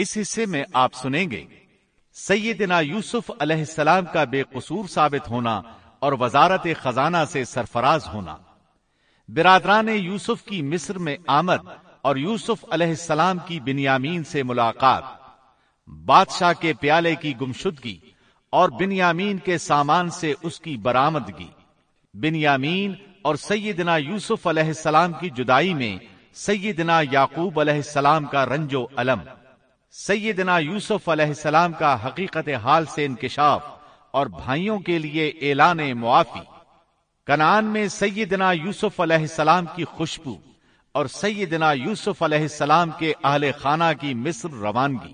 اس حصے میں آپ سنیں گے، سیدنا یوسف علیہ السلام کا بے قصور ثابت ہونا اور وزارت خزانہ سے سرفراز ہونا۔ برادران یوسف کی مصر میں آمد اور یوسف علیہ السلام کی بنیامین سے ملاقات۔ بادشاہ کے پیالے کی گمشدگی اور بنیامین کے سامان سے اس کی برآمدگی۔ بنیامین اور سیدنا یوسف علیہ السلام کی جدائی میں سیدنا یعقوب علیہ السلام کا رنج و علم۔ سیدنا یوسف علیہ السلام کا حقیقت حال سے انکشاف اور بھائیوں کے لیے اعلان معافی۔ کنان میں سیدنا یوسف علیہ السلام کی خوشبو اور سیدنا یوسف علیہ السلام کے اہل خانہ کی مصر روانگی۔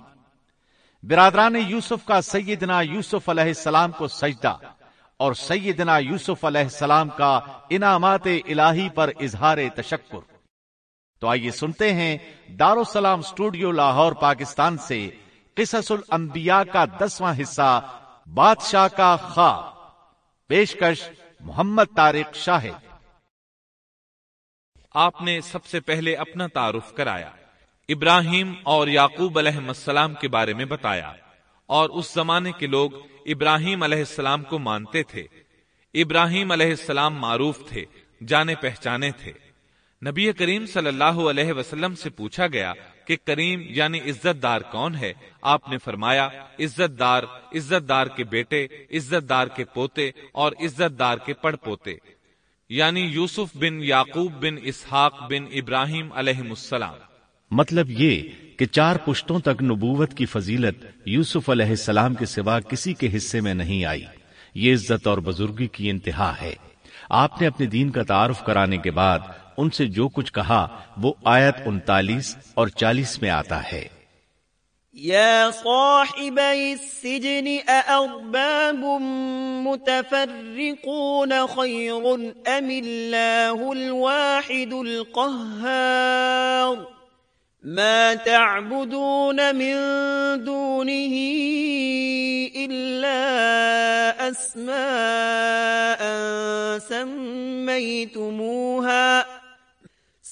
برادران یوسف کا سیدنا یوسف علیہ السلام کو سجدہ اور سیدنا یوسف علیہ السلام کا انعامات الہی پر اظہار تشکر۔ تو آئیے سنتے ہیں دارالسلام اسٹوڈیو لاہور پاکستان سے قصص الانبیاء کا دسواں حصہ، بادشاہ کا خواہ۔ پیشکش محمد طارق شاہد۔ آپ نے سب سے پہلے اپنا تعارف کرایا، ابراہیم اور یعقوب علیہ السلام کے بارے میں بتایا۔ اور اس زمانے کے لوگ ابراہیم علیہ السلام کو مانتے تھے۔ ابراہیم علیہ السلام معروف تھے، جانے پہچانے تھے۔ نبی کریم صلی اللہ علیہ وسلم سے پوچھا گیا کہ کریم یعنی عزت دار کون ہے؟ آپ نے فرمایا، عزت دار عزت دار کے بیٹے، عزت دار کے پوتے اور عزت دار کے پڑ پوتے یعنی یوسف بن یعقوب بن اسحاق بن ابراہیم علیہ السلام۔ مطلب یہ کہ چار پشتوں تک نبوت کی فضیلت یوسف علیہ السلام کے سوا کسی کے حصے میں نہیں آئی۔ یہ عزت اور بزرگی کی انتہا ہے۔ آپ نے اپنے دین کا تعارف کرانے کے بعد ان سے جو کچھ کہا، وہ آیت انتالیس اور چالیس میں آتا ہے۔ يا صاحبي السجن أأرباب متفرقون خير أم الله الواحد القهار؟ ما تعبدون من دونه إلا أسماء سميتموها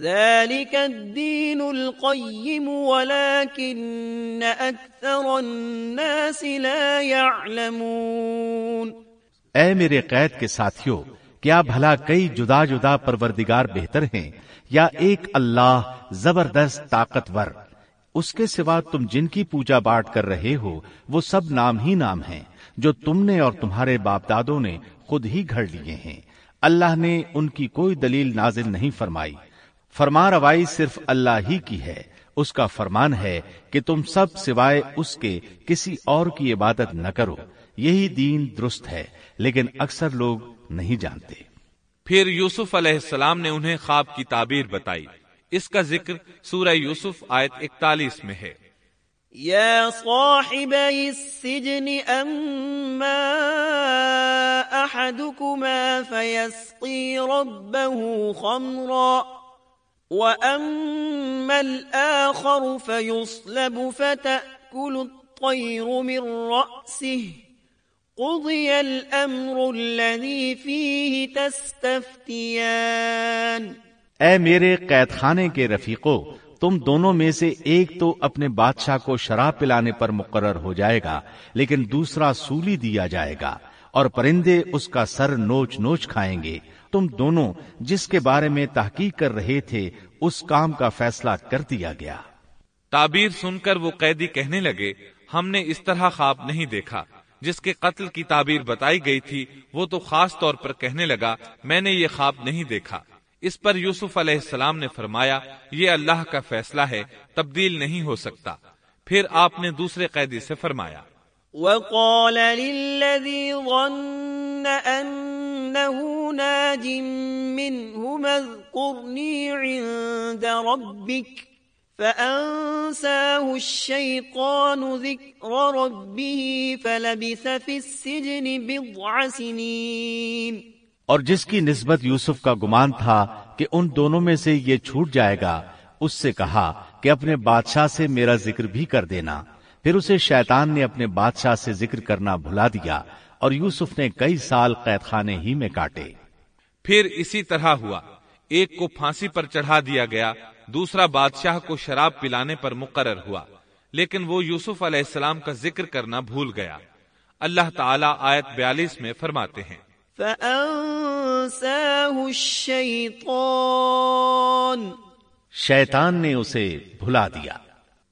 ذلك الدين القيم ولكن أكثر الناس لا يعلمون. اے میرے قید کے ساتھیوں کیا بھلا کئی جدا جدا پروردگار بہتر ہیں یا ایک اللہ زبردست طاقتور؟ اس کے سوا تم جن کی پوجا باٹ کر رہے ہو، وہ سب نام ہی نام ہیں، جو تم نے اور تمہارے باپ دادوں نے خود ہی گھڑ لیے ہیں۔ اللہ نے ان کی کوئی دلیل نازل نہیں فرمائی۔ فرما روائی صرف اللہ ہی کی ہے اس کا فرمان ہے کہ تم سب سوائے اس کے کسی اور کی عبادت نہ کرو۔ یہی دین درست ہے لیکن اکثر لوگ نہیں جانتے۔ پھر یوسف علیہ السلام نے انہیں خواب کی تعبیر بتائی۔ اس کا ذکر سورہ یوسف آیت اکتالیس میں ہے۔ یا صاحب السجن اما احدكما فيسقي ربه خمرا۔ وأما الآخر فيصلب فتأكل الطير من رأسه قضي الأمر الذي فيه تستفتيان اے میرے قید خانے کے رفیقو، تم دونوں میں سے ایک تو اپنے بادشاہ کو شراب پلانے پر مقرر ہو جائے گا، لیکن دوسرا سولی دیا جائے گا، اور پرندے اس کا سر نوچ نوچ کھائیں گے۔ تم دونوں جس کے بارے میں تحقیق کر رہے تھے اس کام کا فیصلہ کر دیا گیا۔ تعبیر سن کر وہ قیدی کہنے لگے ہم نے اس طرح خواب نہیں دیکھا۔ جس کے قتل کی تعبیر بتائی گئی تھی وہ تو خاص طور پر کہنے لگا میں نے یہ خواب نہیں دیکھا۔ اس پر یوسف علیہ السلام نے فرمایا یہ اللہ کا فیصلہ ہے تبدیل نہیں ہو سکتا۔ پھر آپ نے دوسرے قیدی سے فرمایا۔ وقال للذي ظن أنه ناج منهما اذكرني عند ربك فأنساه الشيطان ذكر ربه فلبث في السجن بضع سنين۔ اور جس کی نسبت یوسف کا گمان تھا کہ ان دونوں میں سے یہ چھوٹ جائے گا، اس سے کہا کہ اپنے بادشاہ سے میرا ذکر بھی کر دینا۔ پھر اسے شیطان نے اپنے بادشاہ سے ذکر کرنا بھلا دیا اور یوسف نے کئی سال قید خانے ہی میں کاٹے۔ پھر اسی طرح ہوا۔ ایک کو پھانسی پر چڑھا دیا گیا دوسرا بادشاہ کو شراب پلانے پر مقرر ہوا۔ لیکن وہ یوسف علیہ السلام کا ذکر کرنا بھول گیا۔ اللہ تعالیٰ آیت بیالیس میں فرماتے ہیں۔ شیطان نے اسے بھلا دیا۔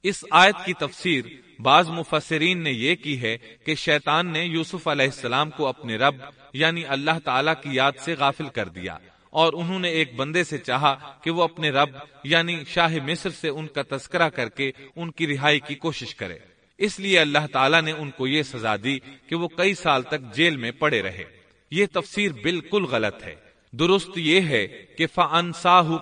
اس آیت کی تفسیر بعض مفسرین نے یہ کی ہے کہ شیطان نے یوسف علیہ السلام کو اپنے رب یعنی اللہ تعالیٰ کی یاد سے غافل کر دیا اور انہوں نے ایک بندے سے چاہا کہ وہ اپنے رب یعنی شاہ مصر سے ان کا تذکرہ کر کے ان کی رہائی کی کوشش کرے۔ اس لیے اللہ تعالیٰ نے ان کو یہ سزا دی کہ وہ کئی سال تک جیل میں پڑے رہے۔ یہ تفسیر بالکل غلط ہے۔ درست یہ ہے کہ فن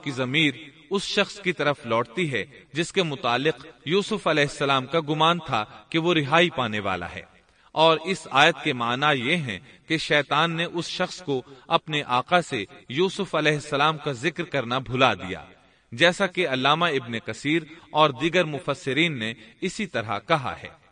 کی ضمیر اس شخص کی طرف لوٹتی ہے، جس کے متعلق یوسف علیہ السلام کا گمان تھا کہ وہ رہائی پانے والا ہے۔ اور اس آیت کے معنی یہ ہیں کہ شیطان نے اس شخص کو اپنے آقا سے یوسف علیہ السلام کا ذکر کرنا بھلا دیا۔ جیسا کہ علامہ ابن کثیر اور دیگر مفسرین نے اسی طرح کہا ہے۔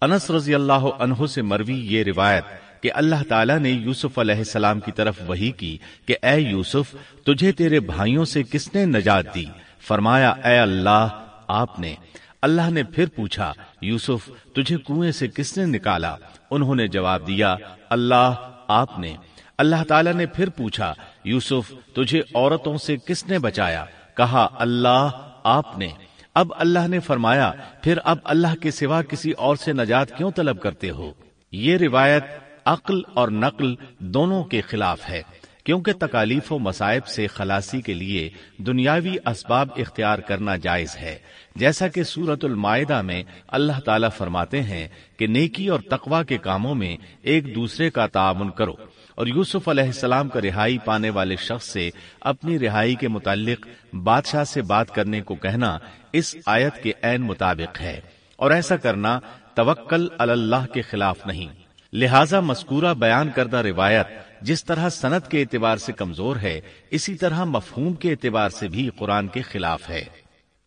انس رضی اللہ عنہ سے مروی یہ روایت کہ اللہ تعالیٰ نے یوسف علیہ السلام کی طرف وہی کی کہ اے یوسف، تجھے تیرے بھائیوں سے کس نے نجات دی؟ فرمایا، اے اللہ، آپ نے۔ اللہ نے پھر پوچھا، یوسف، تجھے کنویں سے کس نے نکالا؟ انہوں نے جواب دیا، اللہ، آپ نے۔ اللہ تعالیٰ نے پھر پوچھا، یوسف، تجھے عورتوں سے کس نے بچایا؟ کہا، اللہ، آپ نے۔ اب اللہ نے فرمایا، پھر اب اللہ کے سوا کسی اور سے نجات کیوں طلب کرتے ہو؟ یہ روایت عقل اور نقل دونوں کے خلاف ہے، کیونکہ تکالیف و مصائب سے خلاصی کے لیے دنیاوی اسباب اختیار کرنا جائز ہے۔ جیسا کہ سورت المائدہ میں اللہ تعالیٰ فرماتے ہیں کہ نیکی اور تقوا کے کاموں میں ایک دوسرے کا تعاون کرو۔ اور یوسف علیہ السلام کا رہائی پانے والے شخص سے اپنی رہائی کے متعلق بادشاہ سے بات کرنے کو کہنا اس آیت کے عین مطابق ہے۔ اور ایسا کرنا توکل اللہ کے خلاف نہیں۔ لہذا مذکورہ بیان کردہ روایت جس طرح صنعت کے اعتبار سے کمزور ہے اسی طرح مفہوم کے اعتبار سے بھی قرآن کے خلاف ہے۔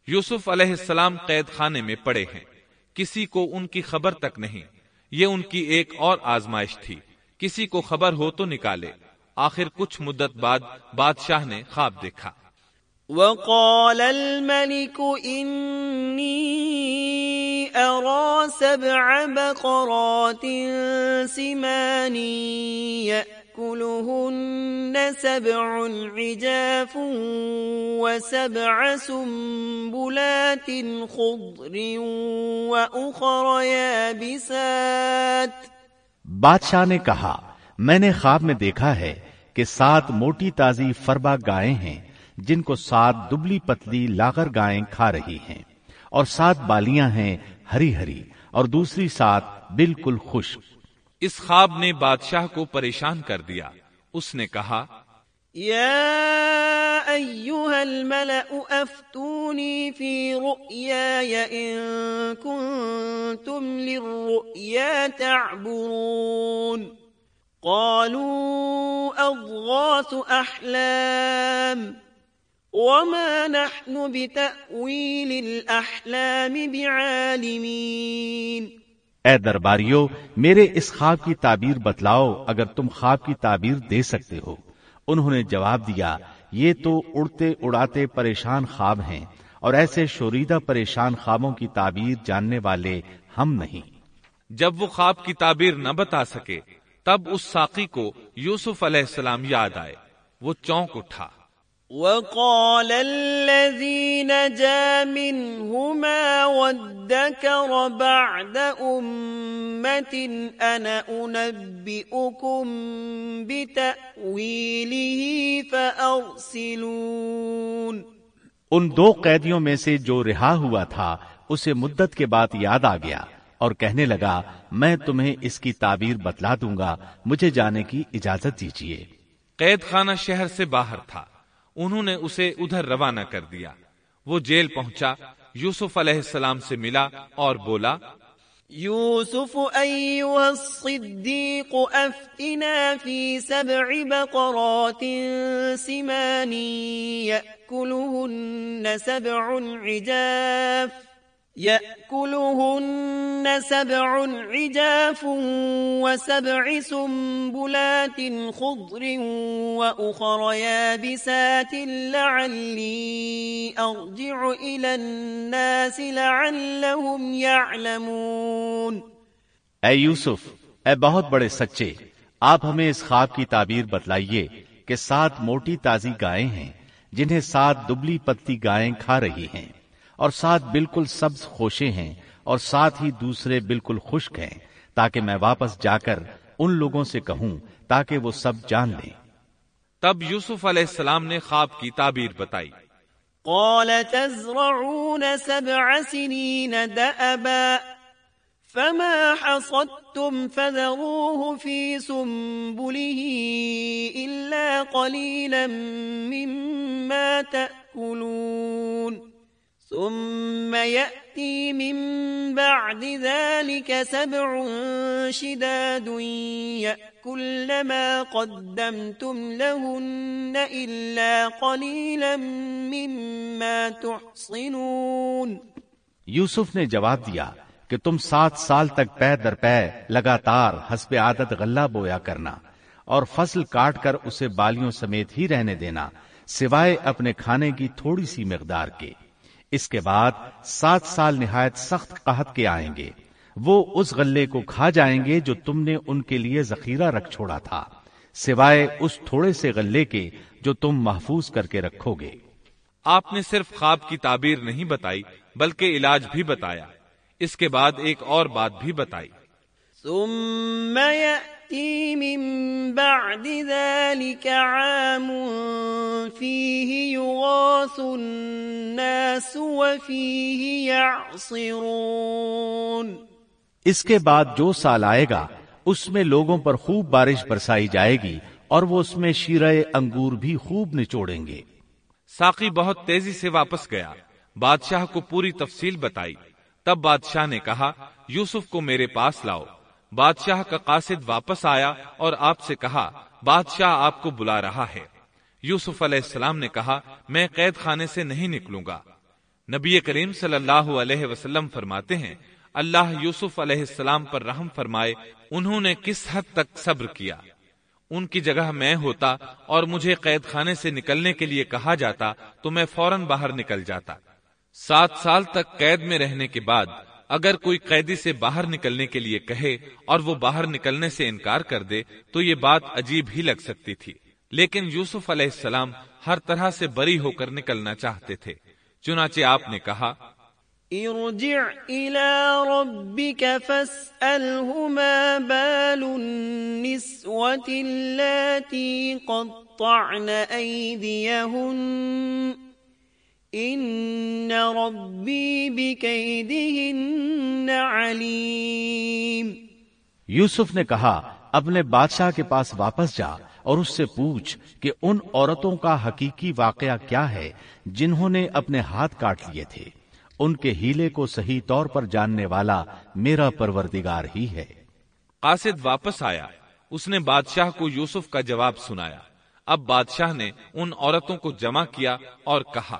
یوسف علیہ السلام قید خانے میں پڑے ہیں۔ کسی کو ان کی خبر تک نہیں۔ یہ ان کی ایک اور آزمائش تھی۔ کسی کو خبر ہو تو نکالے۔ آخر کچھ مدت بعد بادشاہ نے خواب دیکھا۔ وقال الملك إني أرى سبع بقرات سمان يأكلهن سبع عجاف وسبع سنبلات خضر وأخر يابسات بادشاہ نے کہا، میں نے خواب میں دیکھا ہے کہ سات موٹی تازی فربا گائے ہیں، جن کو سات دبلی پتلی لاغر گائیں کھا رہی ہیں، اور سات بالیاں ہیں ہری ہری اور دوسری سات بالکل خشک۔ اس خواب نے بادشاہ کو پریشان کر دیا۔ اس نے کہا یا ایوہ الملأ افتونی فی رؤیای ان کنتم للرؤیا تعبرون۔ قالوا اضغاث احلام۔ وما نحن بتأويل الأحلام بعالمين۔ اے درباریو میرے اس خواب کی تعبیر بتلاؤ اگر تم خواب کی تعبیر دے سکتے ہو۔ انہوں نے جواب دیا یہ تو اڑتے اڑاتے پریشان خواب ہیں اور ایسے شوریدہ پریشان خوابوں کی تعبیر جاننے والے ہم نہیں۔ جب وہ خواب کی تعبیر نہ بتا سکے تب اس ساقی کو یوسف علیہ السلام یاد آئے۔ وہ چونک اٹھا۔ وقال الذي نجا منهما وادكر بعد أمة أنا أنبئكم بتأويله فأرسلون. ان دو قیدیوں میں سے جو رہا ہوا تھا اسے مدت کے بعد یاد آ گیا اور کہنے لگا میں تمہیں اس کی تعبیر بتلا دوں گا مجھے جانے کی اجازت دیجیے قید خانہ شہر سے باہر تھا۔ انہوں نے اسے ادھر روانہ کر دیا۔ وہ جیل پہنچا، یوسف علیہ السلام سے ملا اور بولا، یوسف ایوہ الصدیق أفتنا فی سبع بقرات سمان یأکلہن سبع عجاف۔ يأكلهن سبع عجاف وسبع سنبلات خضر وأخر يابسات لعلي أرجع إلى الناس لعلهم يعلمون. اے یوسف، اے بہت بڑے سچے، آپ ہمیں اس خواب کی تعبیر بتلائیے کہ سات موٹی تازی گائیں ہیں جنہیں سات دبلی پتی گائیں کھا رہی ہیں۔ اور ساتھ بالکل سبز خوشے ہیں اور ساتھ ہی دوسرے بالکل خشک ہیں تاکہ میں واپس جا کر ان لوگوں سے کہوں تاکہ وہ سب جان لیں۔ تب یوسف علیہ السلام نے خواب کی تعبیر بتائی۔ قال تزرعون سبع سنين دأبا فما حصدتم فذروه في سنبله إلا قليلا مما تأكلون۔ ثم يأتي من بعد ذلك سبع شداد يأكل ما قدمتم لهن إلا قليلا مما تحصنون. یوسف نے جواب دیا کہ تم سات سال تک پے در پے لگاتار حسب عادت غلہ بویا کرنا اور فصل کاٹ کر اسے بالیوں سمیت ہی رہنے دینا، سوائے اپنے کھانے کی تھوڑی سی مقدار کے۔ اس کے بعد سات سال نہایت سخت قحط کے آئیں گے۔ وہ اس غلے کو کھا جائیں گے جو تم نے ان کے لیے ذخیرہ رکھ چھوڑا تھا۔ سوائے اس تھوڑے سے غلے کے جو تم محفوظ کر کے رکھو گے۔ آپ نے صرف خواب کی تعبیر نہیں بتائی بلکہ علاج بھی بتایا۔ اس کے بعد ایک اور بات بھی بتائی۔ ثم يأتي من بعد ذلك عام فيه يغاث الناس وفيه يعصرون اس کے بعد جو سال آئے گا اس میں لوگوں پر خوب بارش برسائی جائے گی اور وہ اس میں شیرے انگور بھی خوب نچوڑیں گے۔ ساقی بہت تیزی سے واپس گیا۔ بادشاہ کو پوری تفصیل بتائی۔ تب بادشاہ نے کہا یوسف کو میرے پاس لاؤ۔ بادشاہ کا قاصد واپس آیا اور آپ سے کہا، بادشاہ آپ کو بلا رہا ہے۔ یوسف علیہ السلام نے کہا، میں قید خانے سے نہیں نکلوں گا۔ نبی کریم صلی اللہ علیہ وسلم فرماتے ہیں، اللہ یوسف علیہ السلام پر رحم فرمائے، انہوں نے کس حد تک صبر کیا؟ ان کی جگہ میں ہوتا اور مجھے قید خانے سے نکلنے کے لیے کہا جاتا تو میں فوراً باہر نکل جاتا۔ سات سال تک قید میں رہنے کے بعد اگر کوئی قیدی سے باہر نکلنے کے لیے کہے اور وہ باہر نکلنے سے انکار کر دے، تو یہ بات عجیب ہی لگ سکتی تھی۔ لیکن یوسف علیہ السلام ہر طرح سے بری ہو کر نکلنا چاہتے تھے۔ چنانچہ آپ نے کہا، ارجع الى ربك فاسأله ما بال النسوة التي قطعن أيديهن ان ربی بکیدہن علیم یوسف نے کہا اپنے بادشاہ کے پاس واپس جا اور اس سے پوچھ کہ ان عورتوں کا حقیقی واقعہ کیا ہے جنہوں نے اپنے ہاتھ کاٹ لیے تھے۔ ان کے ہیلے کو صحیح طور پر جاننے والا میرا پروردگار ہی ہے۔ قاصد واپس آیا۔ اس نے بادشاہ کو یوسف کا جواب سنایا۔ اب بادشاہ نے ان عورتوں کو جمع کیا اور کہا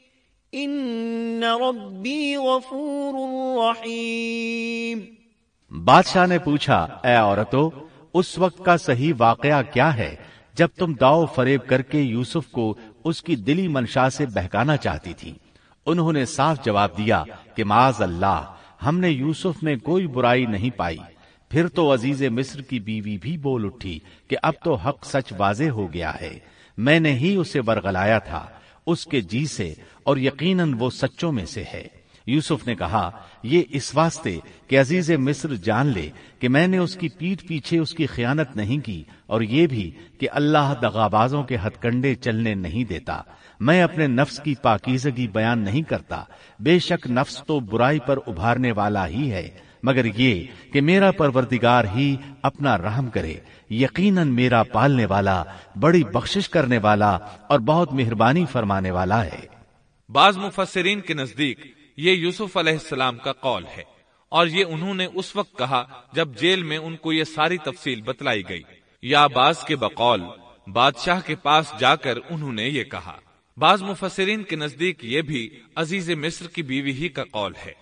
ان ربی غفور رحیم بادشاہ نے پوچھا، اے عورتوں اس وقت کا صحیح واقعہ کیا ہے جب تم داؤ فریب کر کے یوسف کو اس کی دلی منشا سے بہکانا چاہتی تھی؟ انہوں نے صاف جواب دیا کہ معاذ اللہ، ہم نے یوسف میں کوئی برائی نہیں پائی۔ پھر تو عزیز مصر کی بیوی بھی بول اٹھی کہ اب تو حق سچ واضح ہو گیا ہے۔ میں نے ہی اسے ورگلایا تھا، اس کے جی سے اور یقیناً وہ سچوں میں سے ہے۔ یوسف نے کہا، یہ اس واسطے کہ عزیز مصر جان لے کہ میں نے اس کی پیٹ پیچھے اس کی خیانت نہیں کی اور یہ بھی کہ اللہ دغابازوں کے ہتھ کنڈے چلنے نہیں دیتا۔ میں اپنے نفس کی پاکیزگی بیان نہیں کرتا۔ بے شک نفس تو برائی پر ابھارنے والا ہی ہے، مگر یہ کہ میرا پروردگار ہی اپنا رحم کرے۔ یقیناً میرا پالنے والا، بڑی بخشش کرنے والا اور بہت مہربانی فرمانے والا ہے۔ بعض مفسرین کے نزدیک یہ یوسف علیہ السلام کا قول ہے اور یہ انہوں نے اس وقت کہا جب جیل میں ان کو یہ ساری تفصیل بتلائی گئی۔ یا بعض کے بقول، بادشاہ کے پاس جا کر انہوں نے یہ کہا۔ بعض مفسرین کے نزدیک یہ بھی عزیز مصر کی بیوی ہی کا قول ہے۔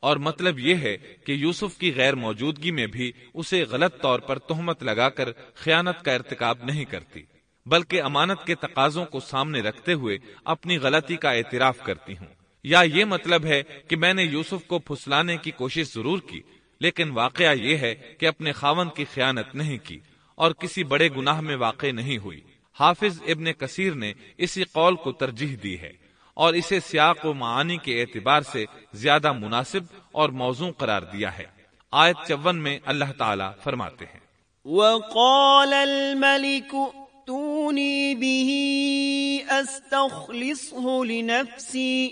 اور مطلب یہ ہے کہ یوسف کی غیر موجودگی میں بھی اسے غلط طور پر تہمت لگا کر خیانت کا ارتکاب نہیں کرتی۔ بلکہ امانت کے تقاضوں کو سامنے رکھتے ہوئے اپنی غلطی کا اعتراف کرتی ہوں۔ یا یہ مطلب ہے کہ میں نے یوسف کو پھسلانے کی کوشش ضرور کی، لیکن واقعہ یہ ہے کہ اپنے خاون کی خیانت نہیں کی اور کسی بڑے گناہ میں واقع نہیں ہوئی۔ حافظ ابن کثیر نے اسی قول کو ترجیح دی ہے اور اسے سیاق و معانی کے اعتبار سے زیادہ مناسب اور موزوں قرار دیا ہے۔ آیت چون میں اللہ تعالی فرماتے ہیں۔ وقال الملك به لنفسي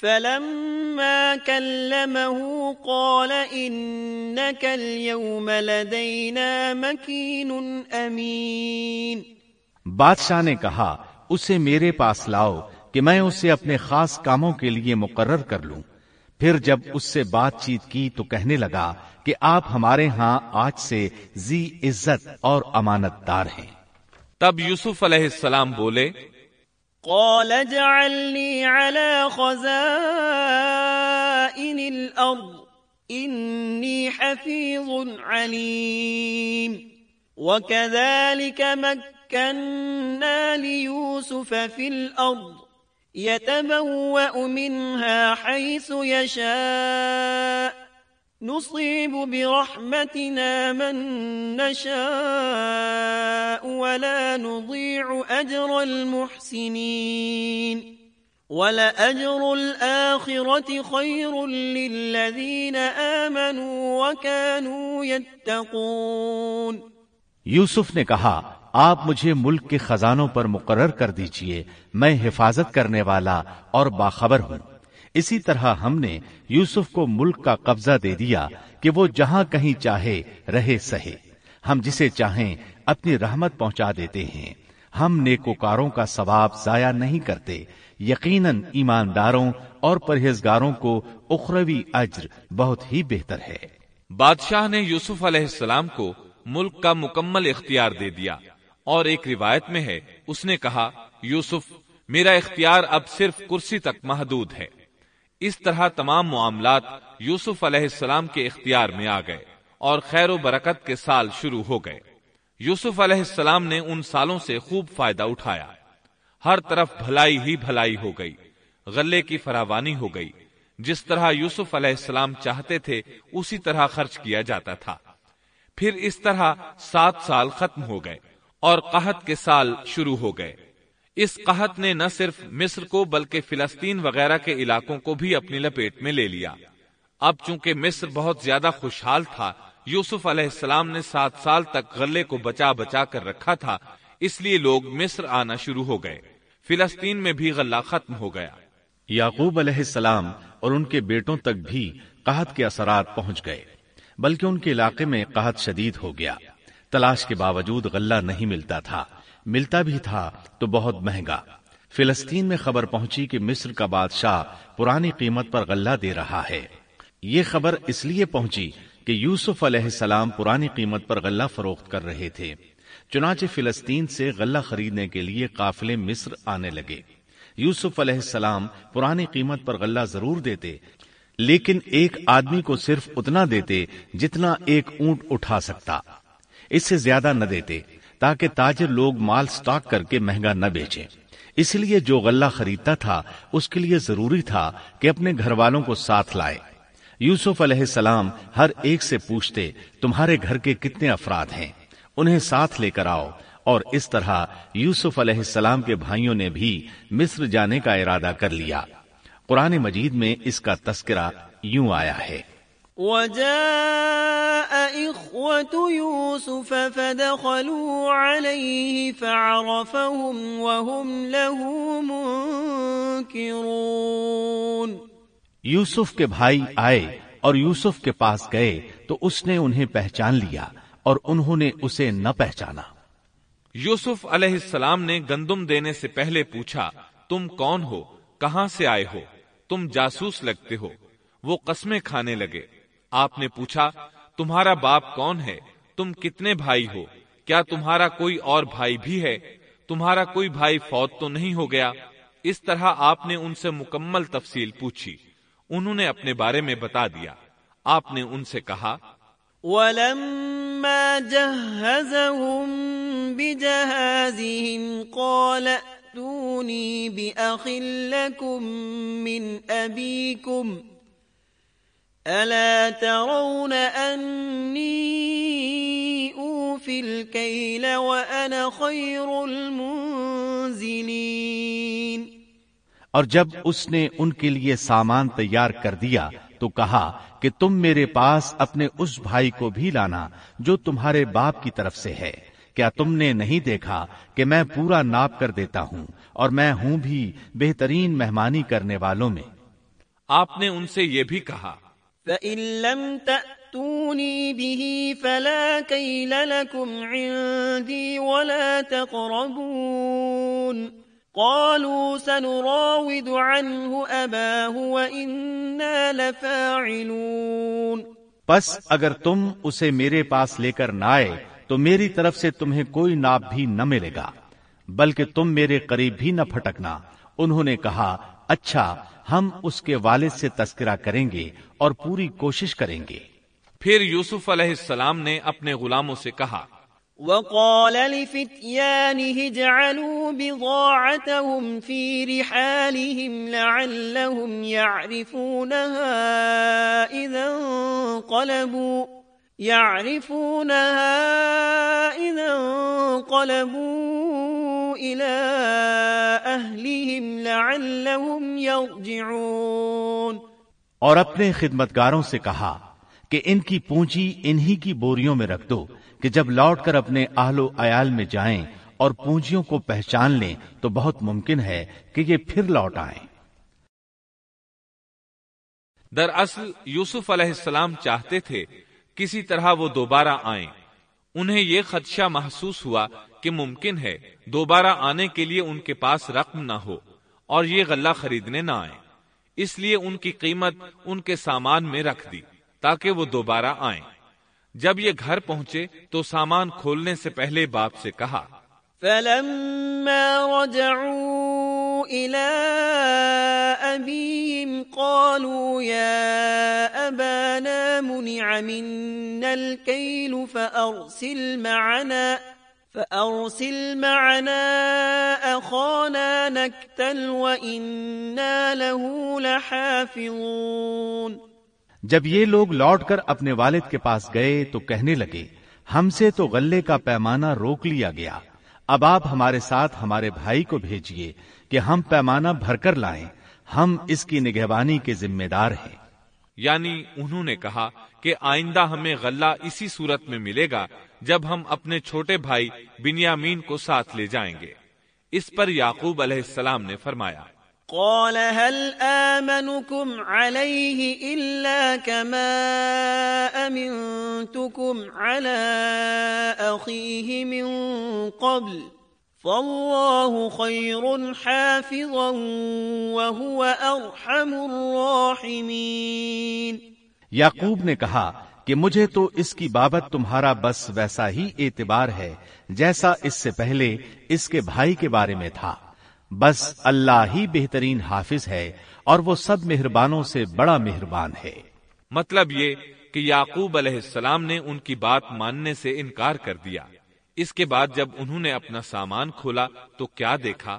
فلما كلمه قال إنك اليوم لدينا مكين أمين۔ بادشاہ نے کہا، اسے میرے پاس لاؤ کہ میں اسے اپنے خاص کاموں کے لیے مقرر کر لوں۔ پھر جب اس سے بات چیت کی تو کہنے لگا کہ آپ ہمارے ہاں آج سے زی عزت اور امانت دار ہیں۔ تب یوسف علیہ السلام بولے، قال اجعلني على خزائن الأرض إني حفيظ عليم وكذلك مكنا ليوسف في الأرض يتبوأ منها حيث يشاء نصيب برحمتنا من نشاء ولا نضيع أجر المحسنين ولأجر الآخرة خير للذين آمنوا وكانوا يتقون یوسف نے کہا، آپ مجھے ملک کے خزانوں پر مقرر کر دیجیے، میں حفاظت کرنے والا اور باخبر ہوں۔ اسی طرح ہم نے یوسف کو ملک کا قبضہ دے دیا کہ وہ جہاں کہیں چاہے رہے سہے۔ ہم جسے چاہیں اپنی رحمت پہنچا دیتے ہیں۔ ہم نیکوکاروں کا ثواب ضائع نہیں کرتے۔ یقیناً ایمانداروں اور پرہیزگاروں کو اخروی اجر بہت ہی بہتر ہے۔ بادشاہ نے یوسف علیہ السلام کو ملک کا مکمل اختیار دے دیا اور ایک روایت میں ہے، اس نے کہا، یوسف، میرا اختیار اب صرف کرسی تک محدود ہے۔ اس طرح تمام معاملات یوسف علیہ السلام کے اختیار میں آ گئے اور خیر و برکت کے سال شروع ہو گئے۔ یوسف علیہ السلام نے ان سالوں سے خوب فائدہ اٹھایا۔ ہر طرف بھلائی ہی بھلائی ہو گئی، غلے کی فراوانی ہو گئی۔ جس طرح یوسف علیہ السلام چاہتے تھے، اسی طرح خرچ کیا جاتا تھا۔ پھر اس طرح سات سال ختم ہو گئے اور قحط کے سال شروع ہو گئے۔ اس قحط نے نہ صرف مصر کو بلکہ فلسطین وغیرہ کے علاقوں کو بھی اپنی لپیٹ میں لے لیا۔ اب چونکہ مصر بہت زیادہ خوشحال تھا، یوسف علیہ السلام نے سات سال تک غلے کو بچا بچا کر رکھا تھا، اس لیے لوگ مصر آنا شروع ہو گئے۔ فلسطین میں بھی غلہ ختم ہو گیا۔ یعقوب علیہ السلام اور ان کے بیٹوں تک بھی قحط کے اثرات پہنچ گئے، بلکہ ان کے علاقے میں قحط شدید ہو گیا۔ تلاش کے باوجود غلہ نہیں ملتا تھا۔ ملتا بھی تھا تو بہت مہنگا۔ فلسطین میں خبر پہنچی کہ مصر کا بادشاہ پرانی قیمت پر غلہ دے رہا ہے۔ یہ خبر اس لیے پہنچی کہ یوسف علیہ السلام پرانی قیمت پر غلہ فروخت کر رہے تھے۔ چنانچہ فلسطین سے غلہ خریدنے کے لیے قافلے مصر آنے لگے۔ یوسف علیہ السلام پرانی قیمت پر غلہ ضرور دیتے، لیکن ایک آدمی کو صرف اتنا دیتے جتنا ایک اونٹ اٹھا سکتا۔ اس سے زیادہ نہ دیتے۔ تاکہ تاجر لوگ مال سٹاک کر کے مہنگا نہ بیچے۔ اس لیے جو غلہ خریدتا تھا، اس کے لیے ضروری تھا کہ اپنے گھر والوں کو ساتھ لائے۔ یوسف علیہ السلام ہر ایک سے پوچھتے، تمہارے گھر کے کتنے افراد ہیں؟ انہیں ساتھ لے کر آؤ۔ اور اس طرح یوسف علیہ السلام کے بھائیوں نے بھی مصر جانے کا ارادہ کر لیا۔ قرآن مجید میں اس کا تذکرہ یوں آیا ہے۔ وجاء إخوة يوسف فدخلوا عليه فعرفهم وهم له منكرون. یوسف کے بھائی آئے اور یوسف کے پاس گئے تو اس نے انہیں پہچان لیا اور انہوں نے اسے نہ پہچانا۔ یوسف علیہ السلام نے گندم دینے سے پہلے پوچھا تم کون ہو؟ کہاں سے آئے ہو؟ تم جاسوس لگتے ہو۔ وہ قسمیں کھانے لگے۔ آپ نے پوچھا تمہارا باپ کون ہے؟ تم کتنے بھائی ہو؟ کیا تمہارا کوئی اور بھائی بھی ہے؟ تمہارا کوئی بھائی فوت تو نہیں ہو گیا؟ اس طرح آپ نے ان سے مکمل تفصیل پوچھی۔ انہوں نے اپنے بارے میں بتا دیا۔ آپ نے ان سے کہا، وَلَمَّا جَهَّزَهُمْ بِجَهَازِهِمْ قَالَ ائْتُونِي بِأَخٍ لَكُمْ مِنْ أَبِيكُمْ أَلَا تَرَوْنَ أَنِّي أُوفِي الْكَيْلَ وَأَنَا خَيْرُ الْمُنزِلِينَ اور جب اس نے ان کے لیے سامان تیار کر دیا تو کہا کہ تم میرے پاس اپنے اس بھائی کو بھی لانا جو تمہارے باپ کی طرف سے ہے۔ کیا تم نے نہیں دیکھا کہ میں پورا ناپ کر دیتا ہوں اور میں ہوں بھی بہترین مہمانی کرنے والوں میں؟ آپ نے ان سے یہ بھی کہا فَإِن لَمْ تَأْتُونِي بِهِ فَلَا كَيْلَ لَكُمْ عِنْدِي وَلَا تَقْرَبُونَ قالوا سنراود عنه أباه وإنا لفاعلون پس اگر تم اسے میرے پاس لے کر نہ آئے، تو میری طرف سے تمہیں کوئی ناپ بھی نہ ملے گا، بلکہ تم میرے قریب بھی نہ پھٹکنا۔ انہوں نے کہا اچھا ہم اس کے والد سے تذکرہ کریں گے اور پوری کوشش کریں گے۔ پھر یوسف علیہ السلام نے اپنے غلاموں سے کہا وقال لفتيانه اجعلوا بضاعتهم في رحالهم لعلهم يعرفونها إذا انقلبوا. يعرفونها إذا انقلبوا إلى أهلهم لعلهم يرجعون. اور اپنے خدمتگاروں سے کہا کہ ان کی پونجی انہی کی بوریوں میں رکھ دو کہ جب لوٹ کر اپنے آہل و عیال میں جائیں اور پونجیوں کو پہچان لیں تو بہت ممکن ہے کہ یہ پھر لوٹ آئیں۔ دراصل یوسف علیہ السلام چاہتے تھے کسی طرح وہ دوبارہ آئیں۔ انہیں یہ خدشہ محسوس ہوا کہ ممکن ہے دوبارہ آنے کے لیے ان کے پاس رقم نہ ہو اور یہ غلہ خریدنے نہ آئیں۔ اس لیے ان کی قیمت ان کے سامان میں رکھ دی تاکہ وہ دوبارہ آئیں۔ جب یہ گھر پہنچے تو سامان کھولنے سے پہلے باپ سے کہا، فلما رجعوا إلى أبيهم قالوا يا منع منا الكيل فأرسل معنا فأرسل معنا أخانا نكتل وإنا له لحافظون جب یہ لوگ لوٹ کر اپنے والد کے پاس گئے تو کہنے لگے ہم سے تو غلے کا پیمانہ روک لیا گیا۔ اب آپ ہمارے ساتھ ہمارے بھائی کو بھیجیے کہ ہم پیمانہ بھر کر لائیں۔ ہم اس کی نگہبانی کے ذمہ دار ہیں۔ یعنی انہوں نے کہا کہ آئندہ ہمیں غلہ اسی صورت میں ملے گا جب ہم اپنے چھوٹے بھائی بنیامین کو ساتھ لے جائیں گے۔ اس پر یعقوب علیہ السلام نے فرمایا، قال، هل آمنكم عليه إلا كما أمنتكم على أخيه من قبل؟ فالله خير حافظا وهو أرحم الراحمين۔ یعقوب نے کہا کہ مجھے تو اس کی بابت تمہارا بس ویسا ہی اعتبار ہے، جیسا اس سے پہلے اس کے بھائی کے بارے میں تھا۔ بس اللہ ہی بہترین حافظ ہے اور وہ سب مہربانوں سے بڑا مہربان ہے۔ مطلب یہ کہ یعقوب علیہ السلام نے ان کی بات ماننے سے انکار کر دیا۔ اس کے بعد جب انہوں نے اپنا سامان کھولا تو کیا دیکھا؟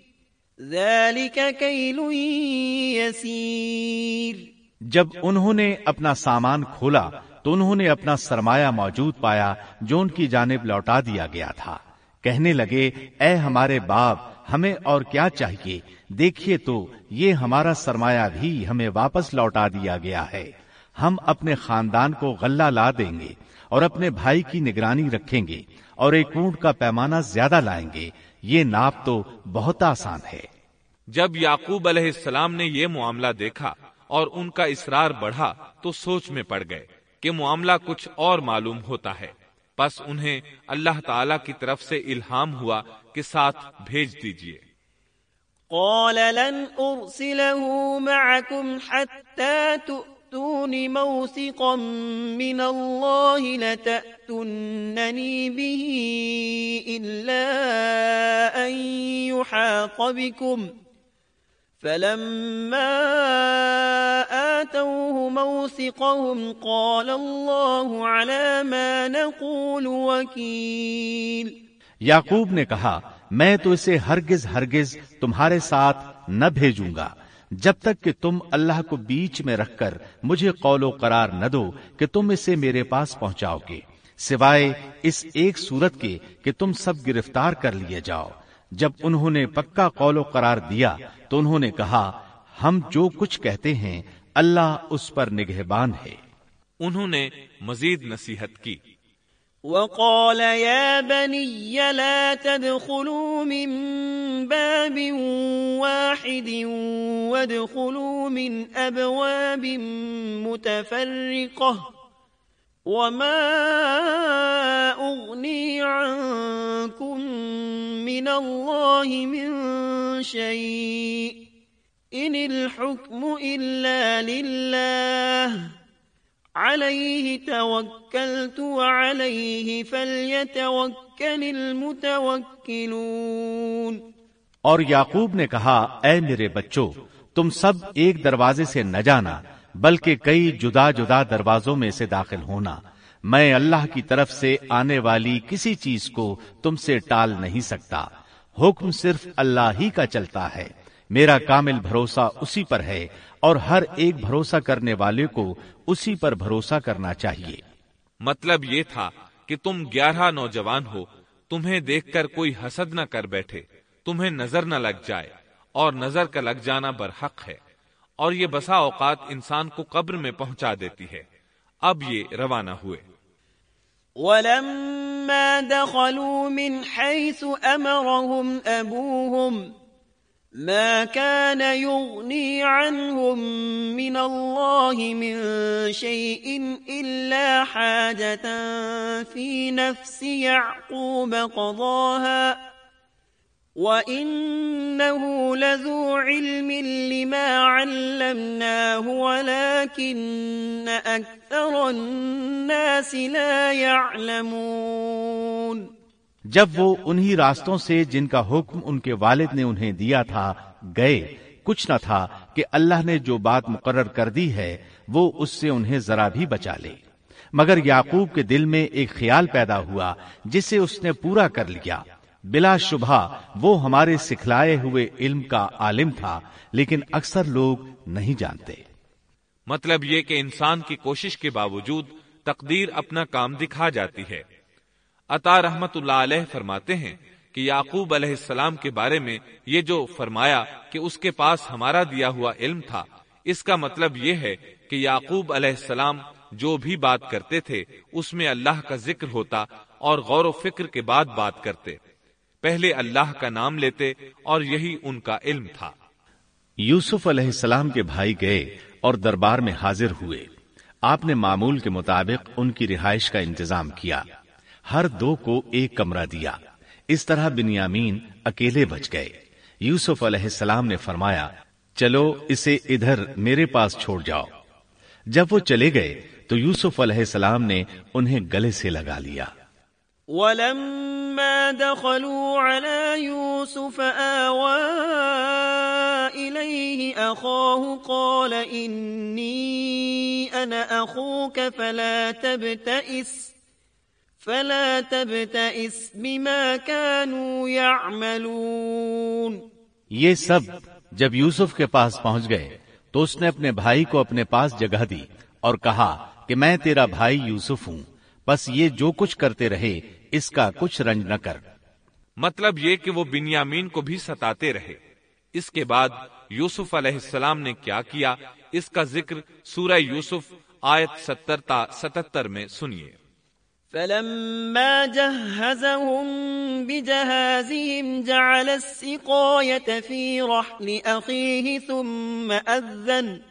جب انہوں نے اپنا سامان کھولا تو انہوں نے اپنا سرمایہ موجود پایا جو ان کی جانب لوٹا دیا گیا تھا۔ کہنے لگے، اے ہمارے باپ، ہمیں اور کیا چاہیے؟ دیکھیے تو، یہ ہمارا سرمایہ بھی ہمیں واپس لوٹا دیا گیا ہے۔ ہم اپنے خاندان کو غلہ لا دیں گے اور اپنے بھائی کی نگرانی رکھیں گے اور ایک اونٹ کا پیمانہ زیادہ لائیں گے۔ یہ ناپ تو بہت آسان ہے۔ جب یعقوب علیہ السلام نے یہ معاملہ دیکھا اور ان کا اصرار بڑھا تو سوچ میں پڑ گئے کہ معاملہ کچھ اور معلوم ہوتا ہے۔ بس انہیں اللہ تعالی کی طرف سے الہام ہوا کہ ساتھ بھیج دیجیے قال لن ارسله معكم حتى تؤتون موثقا من الله لتأتنني به إلا أن يحاط بكم۔ فلما آتوه موثقهم قال الله على ما نقول وكيل. یعقوب نے کہا، میں تو اسے ہرگز ہرگز تمہارے ساتھ نہ بھیجوں گا، جب تک کہ تم اللہ کو بیچ میں رکھ کر مجھے قول و قرار نہ دو کہ تم اسے میرے پاس پہنچاؤ گے، سوائے اس ایک صورت کے کہ تم سب گرفتار کر لیے جاؤ۔ جب انہوں نے پکا قول و قرار دیا تو انہوں نے کہا ہم جو کچھ کہتے ہیں اللہ اس پر نگہبان ہے۔ انہوں نے مزید نصیحت کی۔ وقال يا بني لا تدخلوا من باب واحد وادخلوا من أبواب متفرقة۔ وما أغني عنكم من الله من شيء إن الحكم إلا لله عليه توكلت وعليه فليتوكل المتوكلون اور یعقوب نے کہا، اے میرے بچوں، تم سب ایک دروازے سے نہ جانا بلکہ کئی جدا جدا دروازوں میں سے داخل ہونا۔ میں اللہ کی طرف سے آنے والی کسی چیز کو تم سے ٹال نہیں سکتا۔ حکم صرف اللہ ہی کا چلتا ہے۔ میرا کامل بھروسہ اسی پر ہے اور ہر ایک بھروسہ کرنے والے کو اسی پر بھروسہ کرنا چاہیے۔ مطلب یہ تھا کہ تم گیارہ نوجوان ہو، تمہیں دیکھ کر کوئی حسد نہ کر بیٹھے، تمہیں نظر نہ لگ جائے، اور نظر کا لگ جانا برحق ہے۔ اور یہ بسا اوقات انسان کو قبر میں پہنچا دیتی ہے۔ اب یہ روانہ ہوئے۔ ولما دخلوا من حيث أمرهم أبوهم، ما كان يغني عنهم من الله من شيء إلا حاجة في نفس يعقوب قضاها۔ وَإِنَّهُ لَذُو عِلْمٍ لِمَا عَلَّمْنَاهُ وَلَكِنَّ أَكْثَرَ النَّاسِ لَا يَعْلَمُونَ۔ جب وہ انہی راستوں سے جن کا حکم ان کے والد نے انہیں دیا تھا، گئے، کچھ نہ تھا کہ اللہ نے جو بات مقرر کر دی ہے، وہ اس سے انہیں ذرا بھی بچا لے۔ مگر یعقوب کے دل میں ایک خیال پیدا ہوا، جسے اس نے پورا کر لیا۔ بلا شبہ وہ ہمارے سکھلائے ہوئے علم کا عالم تھا، لیکن اکثر لوگ نہیں جانتے۔ مطلب یہ کہ انسان کی کوشش کے باوجود تقدیر اپنا کام دکھا جاتی ہے۔ عطا رحمت اللہ علیہ فرماتے ہیں کہ یعقوب علیہ السلام کے بارے میں یہ جو فرمایا کہ اس کے پاس ہمارا دیا ہوا علم تھا، اس کا مطلب یہ ہے کہ یعقوب علیہ السلام جو بھی بات کرتے تھے، اس میں اللہ کا ذکر ہوتا اور غور و فکر کے بعد بات کرتے۔ پہلے اللہ کا نام لیتے اور یہی ان کا علم تھا۔ یوسف علیہ السلام کے بھائی گئے اور دربار میں حاضر ہوئے۔ آپ نے معمول کے مطابق ان کی رہائش کا انتظام کیا۔ ہر دو کو ایک کمرہ دیا۔ اس طرح بنیامین اکیلے بچ گئے۔ یوسف علیہ السلام نے فرمایا چلو اسے ادھر میرے پاس چھوڑ جاؤ۔ جب وہ چلے گئے تو یوسف علیہ السلام نے انہیں گلے سے لگا لیا۔ ولما دخلوا على يوسف آوى إليه أخاه قال إني أنا أخوك فلا تبتئس فلا تبتئس بما كانوا يعملون یہ سب جب یوسف کے پاس پہنچ گئے تو اس نے اپنے بھائی کو اپنے پاس جگہ دی اور کہا کہ میں تیرا بھائی یوسف ہوں۔ بس یہ جو کچھ کرتے رہے اس کا کچھ رنج نہ کر۔ مطلب یہ کہ وہ بنیامین کو بھی ستاتے رہے۔ اس کے بعد یوسف علیہ السلام نے کیا کیا؟ اس کا ذکر سورہ یوسف آیت ستر تا ستتر میں سنیے۔ فلما جهزهم بجهازهم جعل السقاية في رحل أخيه ثم أذن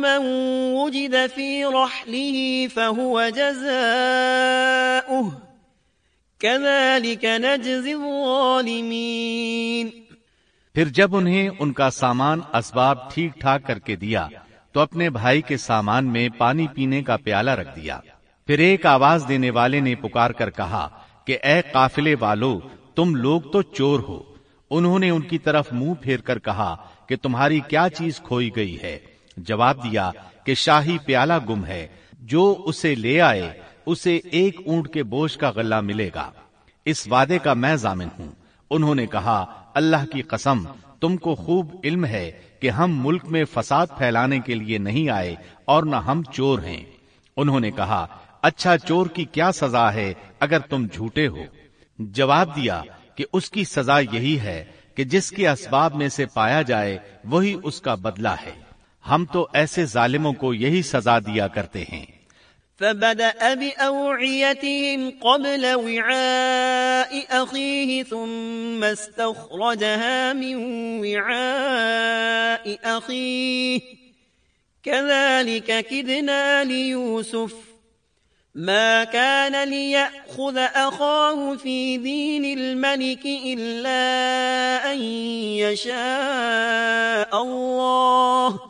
من وجد في رحله فهو جزاؤه. كذلك نجزي الظالمين. پھر جب انہیں ان کا سامان اسباب ٹھیک ٹھاک کر کے دیا، تو اپنے بھائی کے سامان میں پانی پینے کا پیالہ رکھ دیا۔ پھر ایک آواز دینے والے نے پکار کر کہا کہ، اے قافلے والو، تم لوگ تو چور ہو۔ انہوں نے ان کی طرف منہ پھیر کر کہا کہ، تمہاری کیا چیز کھوئی گئی ہے؟ جواب دیا کہ شاہی پیالہ گم ہے، جو اسے لے آئے، اسے ایک اونٹ کے بوجھ کا غلہ ملے گا۔ اس وعدے کا میں ضامن ہوں۔ انہوں نے کہا، اللہ کی قسم، تم کو خوب علم ہے کہ ہم ملک میں فساد پھیلانے کے لیے نہیں آئے اور نہ ہم چور ہیں۔ انہوں نے کہا اچھا چور کی کیا سزا ہے اگر تم جھوٹے ہو؟ جواب دیا کہ اس کی سزا یہی ہے کہ جس کے اسباب میں سے پایا جائے، وہی اس کا بدلہ ہے۔ ہم تو ایسے ظالموں کو یہی سزا دیا کرتے ہیں۔ فبدأ بأوعيتهم قبل وعاء أخيه ثم استخرجها من وعاء أخيه كذلك كدنا ليوسف ما كان ليأخذ أخاه في دين الملك إلا أن يشاء الله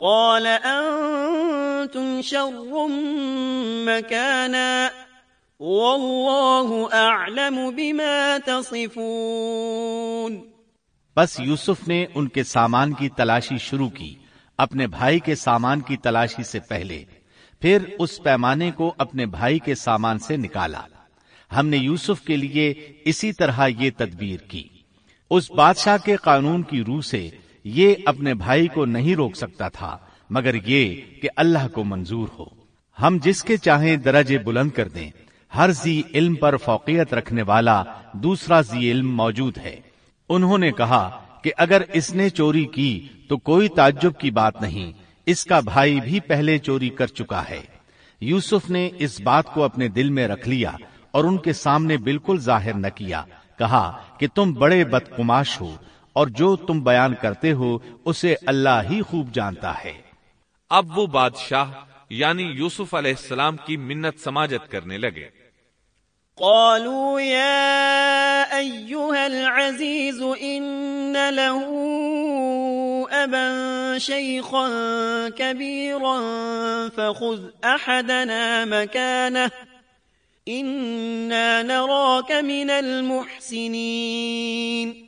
قال أنتم شر مكانا والله أعلم بما تصفون. بس یوسف نے ان کے سامان کی تلاشی شروع کی، اپنے بھائی کے سامان کی تلاشی سے پہلے، پھر اس پیمانے کو اپنے بھائی کے سامان سے نکالا۔ ہم نے یوسف کے لیے اسی طرح یہ تدبیر کی۔ اس بادشاہ کے قانون کی روح سے یہ اپنے بھائی کو نہیں روک سکتا تھا، مگر یہ کہ اللہ کو منظور ہو۔ ہم جس کے چاہیں درجے بلند کر دیں، ہر زی علم پر فوقیت رکھنے والا دوسرا زی علم موجود ہے۔ انہوں نے کہا کہ اگر اس نے چوری کی تو کوئی تعجب کی بات نہیں، اس کا بھائی بھی پہلے چوری کر چکا ہے۔ یوسف نے اس بات کو اپنے دل میں رکھ لیا اور ان کے سامنے بالکل ظاہر نہ کیا، کہا کہ تم بڑے بدقماش ہو۔ اور جو تم بیان کرتے ہو اسے اللہ ہی خوب جانتا ہے۔ اب وہ بادشاہ یعنی یوسف علیہ السلام کی منت سماجت کرنے لگے۔ قالوا يا أيها العزيز إن له أبا شيخا كبيرا فخذ أحدنا مكانه إنا نراك من المحسنين۔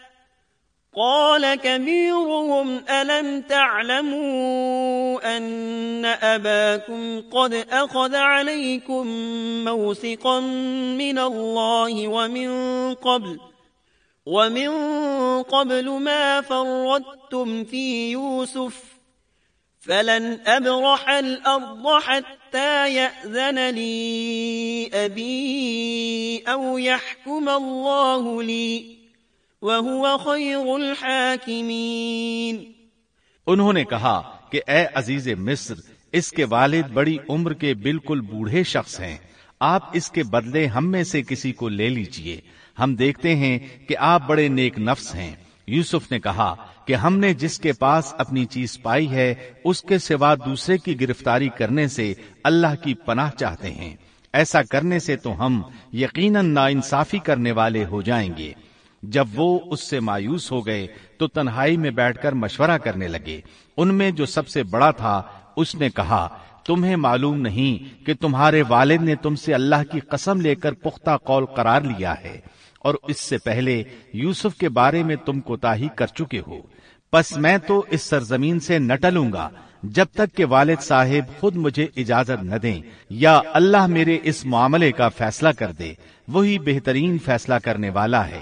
قال كبيرهم، ألم تعلموا أن أباكم قد أخذ عليكم موثقا من الله ومن قبل؟ ومن قبل ما فردتم في يوسف، فلن أبرح الأرض حتى يأذن لي أبي أو يحكم الله لي. وهو خير الحاكمين۔ انہوں نے کہا کہ اے عزیز مصر، اس کے والد بڑی عمر کے بالکل بوڑھے شخص ہیں۔ آپ اس کے بدلے ہم میں سے کسی کو لے لیجیے۔ ہم دیکھتے ہیں کہ آپ بڑے نیک نفس ہیں۔ یوسف نے کہا کہ ہم نے جس کے پاس اپنی چیز پائی ہے، اس کے سوا دوسرے کی گرفتاری کرنے سے اللہ کی پناہ چاہتے ہیں۔ ایسا کرنے سے تو ہم یقیناً نا انصافی کرنے والے ہو جائیں گے۔ جب وہ اس سے مایوس ہو گئے تو تنہائی میں بیٹھ کر مشورہ کرنے لگے۔ ان میں جو سب سے بڑا تھا، اس نے کہا، تمہیں معلوم نہیں کہ تمہارے والد نے تم سے اللہ کی قسم لے کر پختہ قول قرار لیا ہے، اور اس سے پہلے یوسف کے بارے میں تم کو تاہی کر چکے ہو۔ پس میں تو اس سرزمین سے نہ ٹلوں گا، جب تک کہ والد صاحب خود مجھے اجازت نہ دیں یا اللہ میرے اس معاملے کا فیصلہ کر دے۔ وہی بہترین فیصلہ کرنے والا ہے۔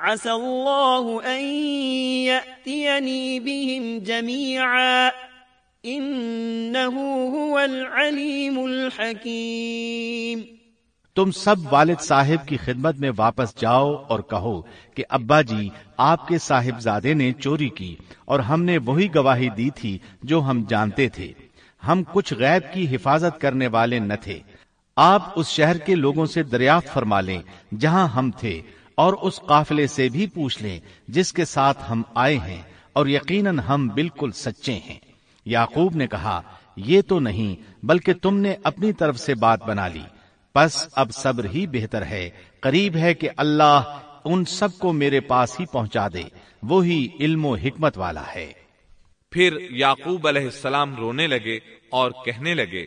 عسى الله أن يأتيني بهم جميعا. إنه هو العليم الحكيم. تم سب والد صاحب کی خدمت میں واپس جاؤ اور کہو کہ ابا جی آپ کے صاحب زادے نے چوری کی اور ہم نے وہی گواہی دی تھی جو ہم جانتے تھے۔ ہم کچھ غیب کی حفاظت کرنے والے نہ تھے۔ آپ اس شہر کے لوگوں سے دریافت فرما لیں جہاں ہم تھے۔ اور اس قافلے سے بھی پوچھ لیں جس کے ساتھ ہم آئے ہیں اور یقیناً ہم بالکل سچے ہیں۔ یعقوب نے کہا، یہ تو نہیں، بلکہ تم نے اپنی طرف سے بات بنا لی۔ بس اب صبر ہی بہتر ہے، قریب ہے کہ اللہ ان سب کو میرے پاس ہی پہنچا دے۔ وہی علم و حکمت والا ہے۔ پھر یعقوب علیہ السلام رونے لگے اور کہنے لگے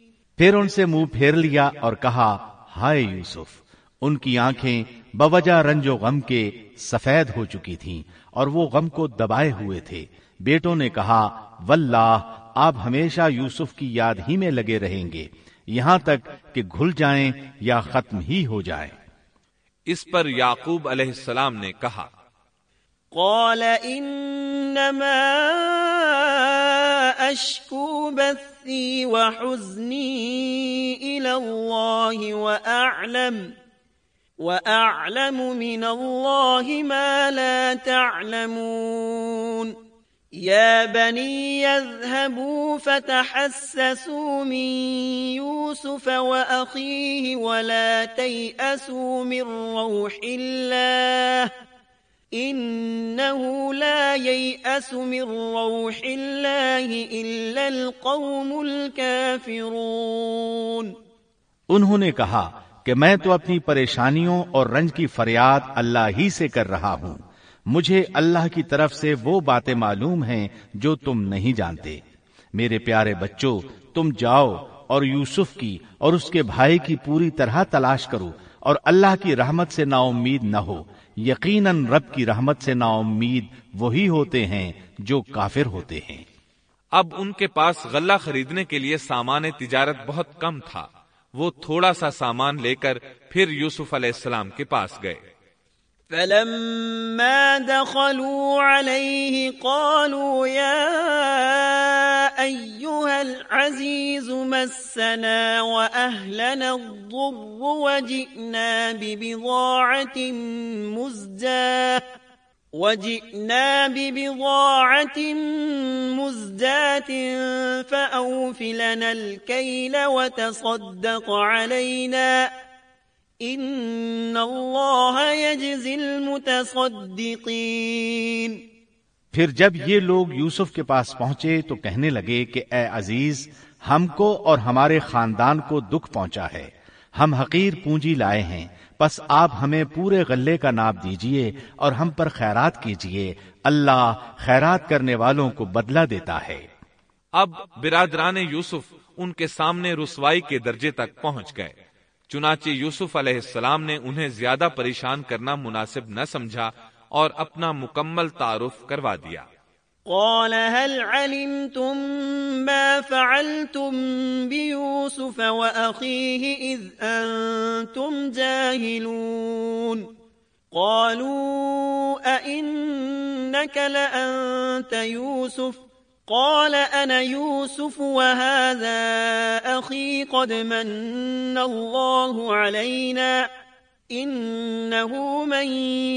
پھر ان سے منہ پھیر لیا اور کہا، ہائے یوسف، ان کی آنکھیں بوجہ رنج و غم کے سفید ہو چکی تھیں اور وہ غم کو دبائے ہوئے تھے۔ بیٹوں نے کہا، واللہ، آپ ہمیشہ یوسف کی یاد ہی میں لگے رہیں گے، یہاں تک کہ گھل جائیں یا ختم ہی ہو جائیں۔ اس پر یعقوب علیہ السلام نے کہا قال انما اشکو بثي وحزني إلى الله وأعلم وأعلم من الله ما لا تعلمون. يا بني يذهبوا فتحسسوا من يوسف وأخيه ولا تيأسوا من روح الله. إنه لا ييأس من روح الله إلا القوم الكافرون انہوں نے کہا کہ میں تو اپنی پریشانیوں اور رنج کی فریاد اللہ ہی سے کر رہا ہوں۔ مجھے اللہ کی طرف سے وہ باتیں معلوم ہیں جو تم نہیں جانتے۔ میرے پیارے بچوں، تم جاؤ اور یوسف کی اور اس کے بھائی کی پوری طرح تلاش کرو اور اللہ کی رحمت سے نا امید نہ ہو۔ یقیناً رب کی رحمت سے نا امید وہی ہوتے ہیں جو کافر ہوتے ہیں۔ اب ان کے پاس غلہ خریدنے کے لیے سامان تجارت بہت کم تھا۔ وہ تھوڑا سا سامان لے کر پھر یوسف علیہ السلام کے پاس گئے۔ فلما دخلوا عليه قالوا يا أيها العزيز مسنا وأهلنا الضر وجئنا ببضاعة مزجاة وجئنا ببضاعة مزجاة فأوفلنا الكيل وتصدق علينا ان اللہ يجزي المتصدقین پھر جب یہ لوگ یوسف کے پاس پہنچے تو کہنے لگے کہ اے عزیز ہم کو اور ہمارے خاندان کو دکھ پہنچا ہے۔ ہم حقیر پونجی لائے ہیں۔ پس آپ ہمیں پورے غلے کا ناپ دیجیے اور ہم پر خیرات کیجیے۔ اللہ خیرات کرنے والوں کو بدلہ دیتا ہے۔ اب برادران یوسف ان کے سامنے رسوائی کے درجے تک پہنچ گئے۔ چنانچہ یوسف علیہ السلام نے انہیں زیادہ پریشان کرنا مناسب نہ سمجھا اور اپنا مکمل تعارف کروا دیا۔ قال هل علمتم ما فعلتم بيوسف وأخيه إذ أنتم جاهلون؟ قالوا أئنك لأنت يوسف؟ قال أنا يوسف وهذا أخي قد من الله علينا إنه من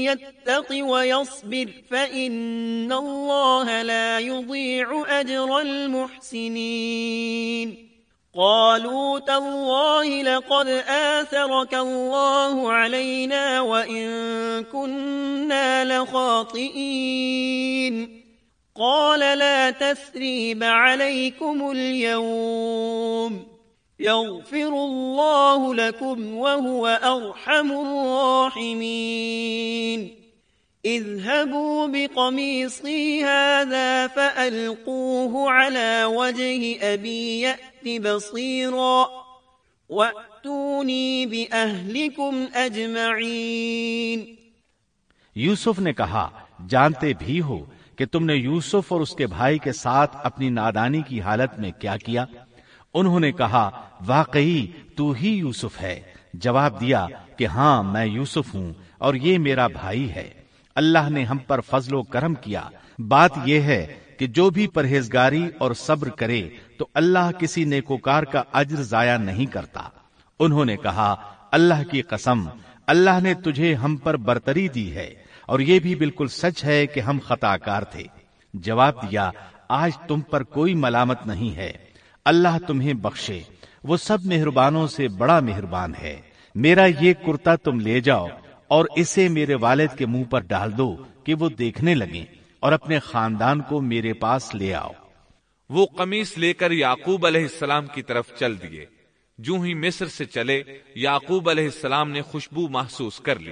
يتق ويصبر فإن الله لا يضيع أجر المحسنين قالوا تالله لقد آثرك الله علينا وإن كنا لخاطئين قال لا تثريب عليكم اليوم يغفر الله لكم وهو أرحم الراحمين اذهبوا بقميصي هذا فألقوه على وجه أبي يأت بصيرا وأتوني بأهلكم أجمعين یوسف نے کہا، جانتے بھی ہو کہ تم نے یوسف اور اس کے بھائی کے ساتھ اپنی نادانی کی حالت میں کیا کیا؟ انہوں نے کہا، واقعی تو ہی یوسف ہے۔ جواب دیا کہ ہاں میں یوسف ہوں اور یہ میرا بھائی ہے۔ اللہ نے ہم پر فضل و کرم کیا۔ بات یہ ہے کہ جو بھی پرہیزگاری اور صبر کرے تو اللہ کسی نیکوکار کا اجر ضائع نہیں کرتا۔ انہوں نے کہا، اللہ کی قسم، اللہ نے تجھے ہم پر برتری دی ہے۔ اور یہ بھی بالکل سچ ہے کہ ہم خطا کار تھے۔ جواب دیا آج تم پر کوئی ملامت نہیں ہے۔ اللہ تمہیں بخشے۔ وہ سب مہربانوں سے بڑا مہربان ہے۔ میرا یہ کرتا تم لے جاؤ اور اسے میرے والد کے منہ پر ڈال دو کہ وہ دیکھنے لگے اور اپنے خاندان کو میرے پاس لے آؤ۔ وہ قمیص لے کر یعقوب علیہ السلام کی طرف چل دیے۔ جو ہی مصر سے چلے یعقوب علیہ السلام نے خوشبو محسوس کر لی۔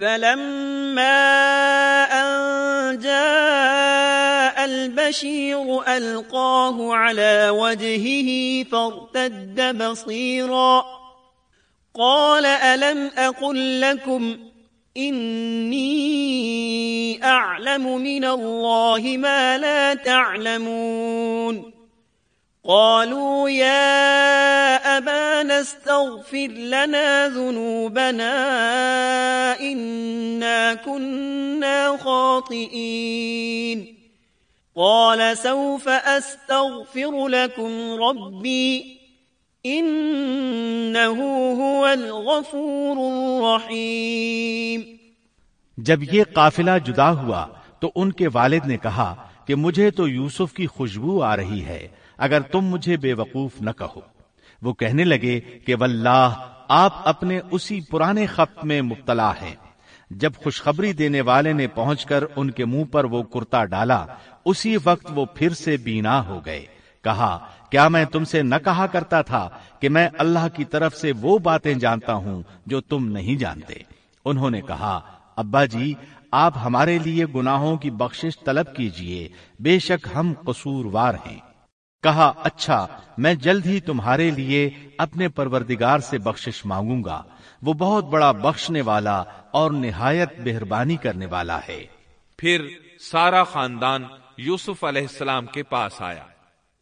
فلما أن جاء البشير ألقاه على وجهه فارتد بصيرا. قال، ألم أقل لكم إني أعلم من الله ما لا تعلمون. قالوا يا أبانا استغفر لنا ذنوبنا إنا كنا خاطئين. قال سوف أستغفر لكم ربي إنه هو الغفور الرحيم. جب یہ قافلہ جدا ہوا تو ان کے والد نے کہا کہ مجھے تو یوسف کی خوشبو آ رہی ہے اگر تم مجھے بے وقوف نہ کہو۔ وہ کہنے لگے کہ واللہ، آپ اپنے اسی پرانے خط میں مبتلا ہیں۔ جب خوشخبری دینے والے نے پہنچ کر ان کے منہ پر وہ کرتا ڈالا، اسی وقت وہ پھر سے بینا ہو گئے۔ کہا، کیا میں تم سے نہ کہا کرتا تھا کہ میں اللہ کی طرف سے وہ باتیں جانتا ہوں جو تم نہیں جانتے؟ انہوں نے کہا، ابا جی آپ ہمارے لیے گناہوں کی بخشش طلب کیجیے۔ بے شک ہم قصوروار ہیں۔ کہا اچھا میں جلد ہی تمہارے لیے اپنے پروردگار سے بخشش مانگوں گا۔ وہ بہت بڑا بخشنے والا اور نہایت مہربانی کرنے والا ہے۔ پھر سارا خاندان یوسف علیہ السلام کے پاس آیا۔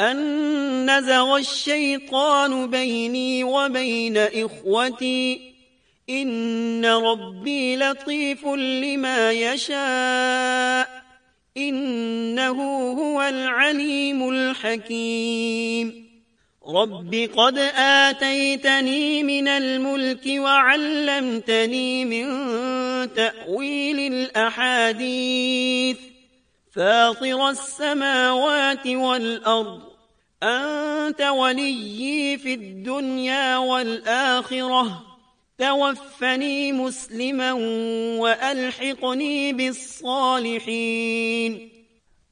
أن نزغ الشيطان بيني وبين إخوتي إن ربي لطيف لما يشاء إنه هو العليم الحكيم رب قد آتيتني من الملك وعلمتني من تأويل الأحاديث فاطر السماوات والأرض أنت ولي في الدنيا والآخرة. توفني مسلما وألحقني بالصالحين.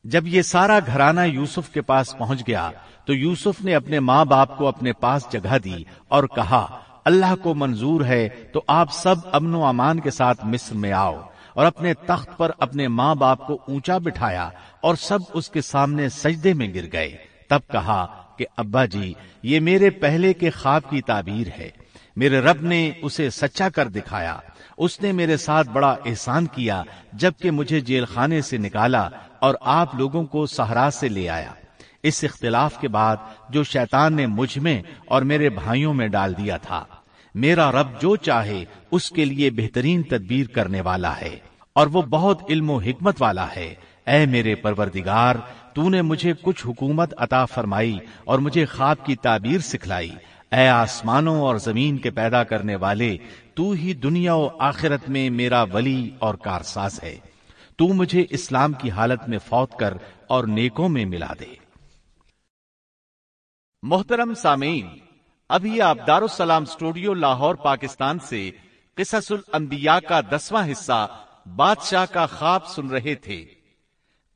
جب یہ سارا گھرانہ یوسف کے پاس پہنچ گیا، تو یوسف نے اپنے ماں باپ کو اپنے پاس جگہ دی اور کہا، اللہ کو منظور ہے تو آپ سب امن و امان کے ساتھ مصر میں آؤ، اور اپنے تخت پر اپنے ماں باپ کو اونچا بٹھایا اور سب اس کے سامنے سجدے میں گر گئے۔ تب کہا کہ ابا جی یہ میرے پہلے کے خواب کی تعبیر ہے۔ میرے رب نے اسے سچا کر دکھایا۔ اس نے میرے ساتھ بڑا احسان کیا جبکہ مجھے جیل خانے سے نکالا اور آپ لوگوں کو سہرا سے لے آیا۔ اس اختلاف کے بعد جو شیطان نے مجھ میں اور میرے بھائیوں میں ڈال دیا تھا۔ میرا رب جو چاہے، اس کے لیے بہترین تدبیر کرنے والا ہے اور وہ بہت علم و حکمت والا ہے۔ اے میرے پروردگار تو نے مجھے کچھ حکومت عطا فرمائی اور مجھے خواب کی تعبیر سکھلائی۔ اے آسمانوں اور زمین کے پیدا کرنے والے، تو ہی دنیا و آخرت میں میرا ولی اور کارساز ہے۔ تو مجھے اسلام کی حالت میں فوت کر اور نیکوں میں ملا دے۔ محترم سامعین، ابھی آپ دارالسلام اسٹوڈیو لاہور، پاکستان سے قصص الانبیاء کا دسواں حصہ، بادشاہ کا خواب سن رہے تھے۔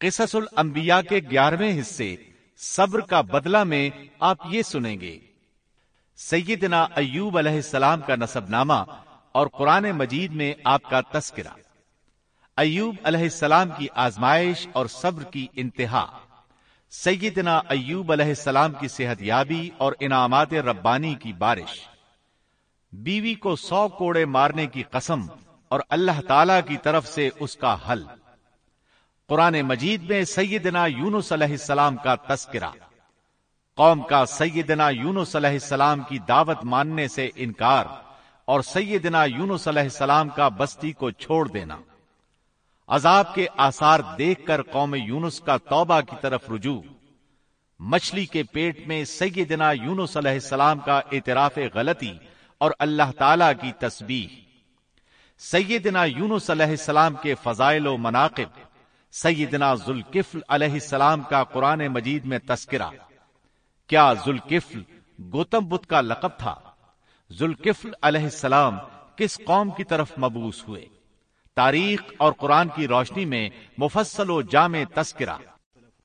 قصص الانبیاء کے گیارہویں حصے، صبر کا بدلہ میں آپ یہ سنیں گے۔ سیدنا ایوب علیہ السلام کا نصب نامہ اور قرآن مجید میں آپ کا تذکرہ۔ ایوب علیہ السلام کی آزمائش اور صبر کی انتہا۔ سیدنا ایوب علیہ السلام کی صحت یابی اور انعامات ربانی کی بارش۔ بیوی کو سو کوڑے مارنے کی قسم اور اللہ تعالی کی طرف سے اس کا حل۔ قرآن مجید میں سیدنا یونس علیہ السلام کا تذکرہ۔ قوم کا سیدنا یونس علیہ السلام کی دعوت ماننے سے انکار اور سیدنا یونس علیہ السلام کا بستی کو چھوڑ دینا۔ عذاب کے آثار دیکھ کر قوم یونس کا توبہ کی طرف رجوع۔ مچھلی کے پیٹ میں سیدنا یونس علیہ السلام کا اعتراف غلطی اور اللہ تعالی کی تسبیح۔ سیدنا یونس علیہ السلام کے فضائل و مناقب۔ سیدنا ذوالکفل علیہ السلام کا قرآن مجید میں تذکرہ۔ کیا ذوالکفل گوتم بدھ کا لقب تھا؟ ذوالکفل علیہ السلام کس قوم کی طرف مبوس ہوئے؟ تاریخ اور قرآن کی روشنی میں مفصل و جامع تذکرہ۔